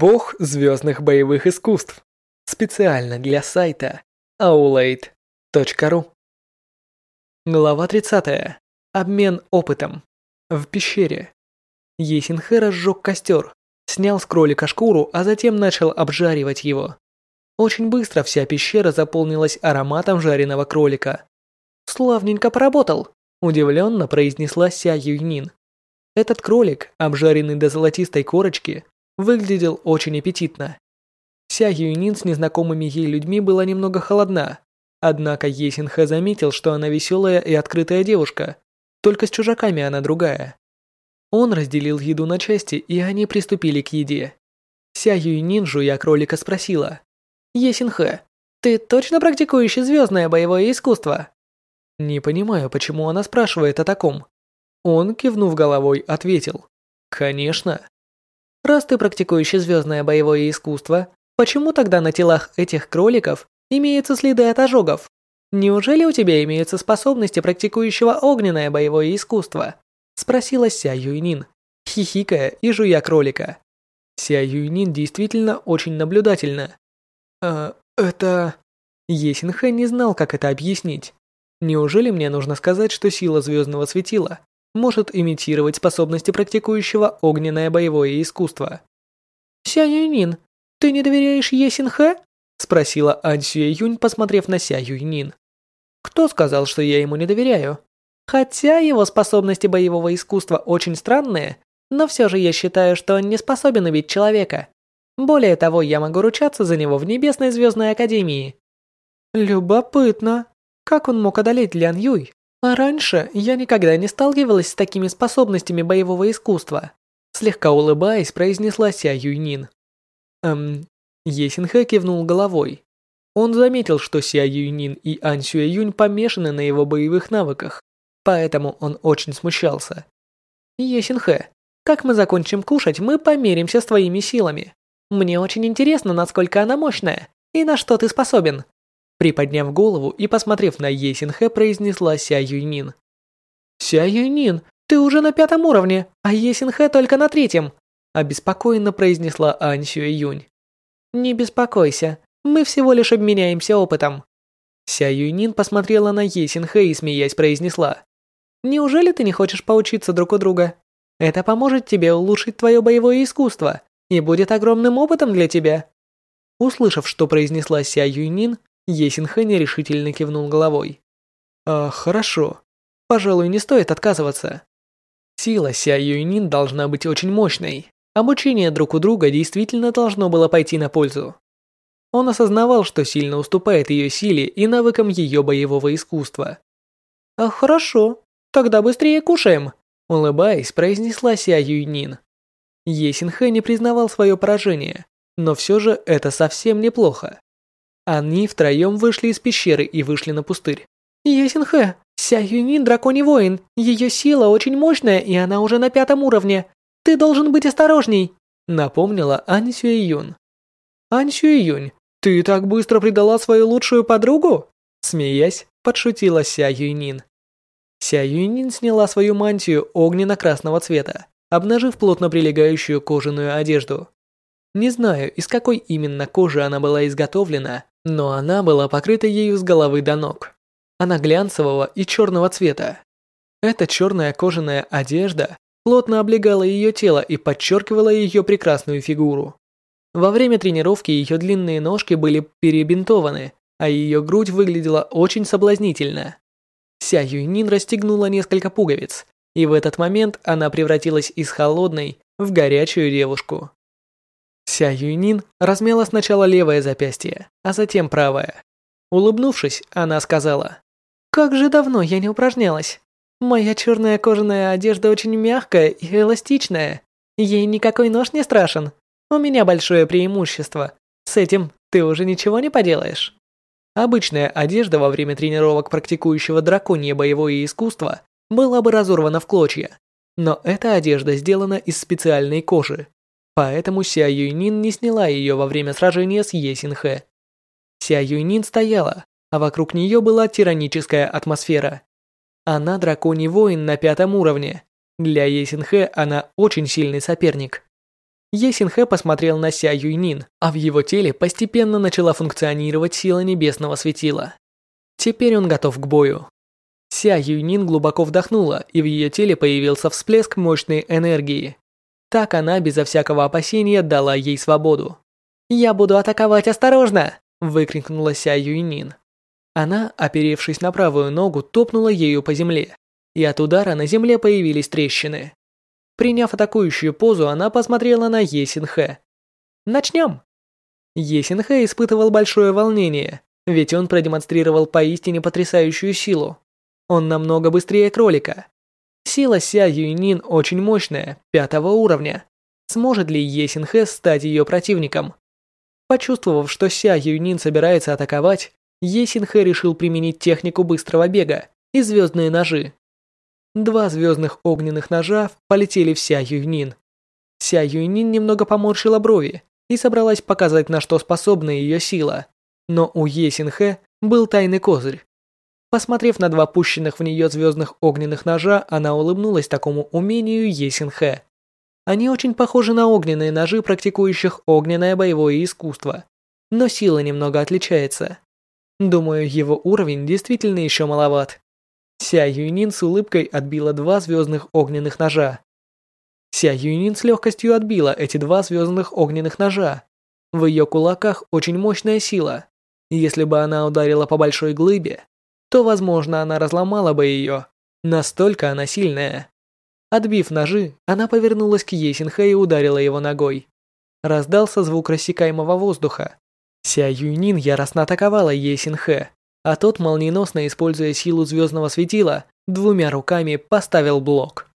Бог звездных боевых искусств. Специально для сайта aulade.ru Глава 30. Обмен опытом. В пещере. Есинхэ разжег костер, снял с кролика шкуру, а затем начал обжаривать его. Очень быстро вся пещера заполнилась ароматом жареного кролика. «Славненько поработал», – удивленно произнесла Ся Юйнин. Этот кролик, обжаренный до золотистой корочки, выглядел очень аппетитно. Ся Юнин с незнакомыми ей людьми была немного холодна, однако Есинха заметил, что она веселая и открытая девушка, только с чужаками она другая. Он разделил еду на части, и они приступили к еде. Ся Юнин, жуя кролика, спросила. «Есинхэ, ты точно практикующий звездное боевое искусство?» Не понимаю, почему она спрашивает о таком. Он, кивнув головой, ответил. «Конечно». Раз ты практикующий звездное боевое искусство, почему тогда на телах этих кроликов имеются следы от ожогов? Неужели у тебя имеются способности практикующего огненное боевое искусство? Спросила Ся Юйнин, хихикая и жуя кролика. Ся Юйнин действительно очень наблюдательна. «А, это...» Есинхэ не знал, как это объяснить. Неужели мне нужно сказать, что сила звездного светила может имитировать способности практикующего огненное боевое искусство. «Ся Юнин, ты не доверяешь Есинхэ?» спросила Ань Сюэ Юнь, посмотрев на Ся Юнин. «Кто сказал, что я ему не доверяю? Хотя его способности боевого искусства очень странные, но все же я считаю, что он не способен убить человека. Более того, я могу ручаться за него в Небесной Звездной Академии». «Любопытно. Как он мог одолеть Лян Юй?» А раньше я никогда не сталкивалась с такими способностями боевого искусства. Слегка улыбаясь, произнесла Ся Юйнин. Эм, Есинхэ кивнул головой. Он заметил, что Ся Юйнин и Ань Сюэ Юнь помешаны на его боевых навыках, поэтому он очень смущался. Есинхэ, как мы закончим кушать, мы померимся с твоими силами. Мне очень интересно, насколько она мощная и на что ты способен. Приподняв голову и посмотрев на Есинхэ, произнесла Ся Юйнин. «Ся Юйнин, ты уже на пятом уровне, а Есинхэ только на третьем», обеспокоенно произнесла Ань Сюэ Юнь. «Не беспокойся, мы всего лишь обменяемся опытом». Ся Юйнин посмотрела на Есинхэ и, смеясь, произнесла. «Неужели ты не хочешь поучиться друг у друга? Это поможет тебе улучшить твое боевое искусство и будет огромным опытом для тебя». Услышав, что произнесла Ся Юйнин, Есинхэ нерешительно кивнул головой. «А, хорошо. Пожалуй, не стоит отказываться. Сила Ся Юйнин должна быть очень мощной. Обучение друг у друга действительно должно было пойти на пользу. Он осознавал, что сильно уступает ее силе и навыкам ее боевого искусства. «А хорошо, тогда быстрее кушаем», улыбаясь, произнесла Ся Юйнин. Есинхэ не признавал свое поражение, но все же это совсем неплохо. Они втроем вышли из пещеры и вышли на пустырь. «Есинхэ, Ся Юнин драконий воин. Ее сила очень мощная, и она уже на пятом уровне. Ты должен быть осторожней», напомнила Ань Сюэ Юн. «Ань Сюэ Юнь, ты так быстро предала свою лучшую подругу?» Смеясь, подшутила Ся Юнин. Ся Юнин сняла свою мантию огненно-красного цвета, обнажив плотно прилегающую кожаную одежду. Не знаю, из какой именно кожи она была изготовлена, но она была покрыта ею с головы до ног. Она глянцевого и черного цвета. Эта черная кожаная одежда плотно облегала ее тело и подчеркивала ее прекрасную фигуру. Во время тренировки ее длинные ножки были перебинтованы, а ее грудь выглядела очень соблазнительно. Ся Юйнин расстегнула несколько пуговиц, и в этот момент она превратилась из холодной в горячую девушку. Ся Юйнин размяла сначала левое запястье, а затем правое. Улыбнувшись, она сказала, «Как же давно я не упражнялась. Моя черная кожаная одежда очень мягкая и эластичная. Ей никакой нож не страшен. У меня большое преимущество. С этим ты уже ничего не поделаешь». Обычная одежда во время тренировок практикующего драконье боевое искусство была бы разорвана в клочья. Но эта одежда сделана из специальной кожи, Поэтому Ся Юйнин не сняла ее во время сражения с Есинхэ. Ся Юйнин стояла, а вокруг нее была тираническая атмосфера. Она драконий воин на пятом уровне. Для Есинхэ она очень сильный соперник. Есинхэ посмотрел на Ся Юйнин, а в его теле постепенно начала функционировать сила небесного светила. Теперь он готов к бою. Ся Юйнин глубоко вдохнула, и в ее теле появился всплеск мощной энергии. Так она безо всякого опасения дала ей свободу. «Я буду атаковать осторожно!» – выкрикнула Ся Юйнин. Она, оперевшись на правую ногу, топнула ею по земле, и от удара на земле появились трещины. Приняв атакующую позу, она посмотрела на Есинхэ. «Начнем!» Есинхэ испытывал большое волнение, ведь он продемонстрировал поистине потрясающую силу. Он намного быстрее кролика. Сила Ся Юйнин очень мощная, пятого уровня. Сможет ли Есинхэ стать ее противником? Почувствовав, что Ся Юйнин собирается атаковать, Есинхэ решил применить технику быстрого бега и звездные ножи. Два звездных огненных ножа полетели в Ся Юйнин. Ся Юйнин немного поморщила брови и собралась показать, на что способна ее сила. Но у Есинхэ был тайный козырь. Посмотрев на два пущенных в нее звездных огненных ножа, она улыбнулась такому умению Есинхэ. Они очень похожи на огненные ножи, практикующих огненное боевое искусство. Но сила немного отличается. Думаю, его уровень действительно еще маловат. Ся Юнин с улыбкой отбила два звездных огненных ножа. Ся Юнин с легкостью отбила эти два звездных огненных ножа. В ее кулаках очень мощная сила. Если бы она ударила по большой глыбе, то, возможно, она разломала бы ее. Настолько она сильная. Отбив ножи, она повернулась к Есинхэ и ударила его ногой. Раздался звук рассекаемого воздуха. Ся Юнин яростно атаковала Есинхэ а тот, молниеносно используя силу звездного светила, двумя руками поставил блок.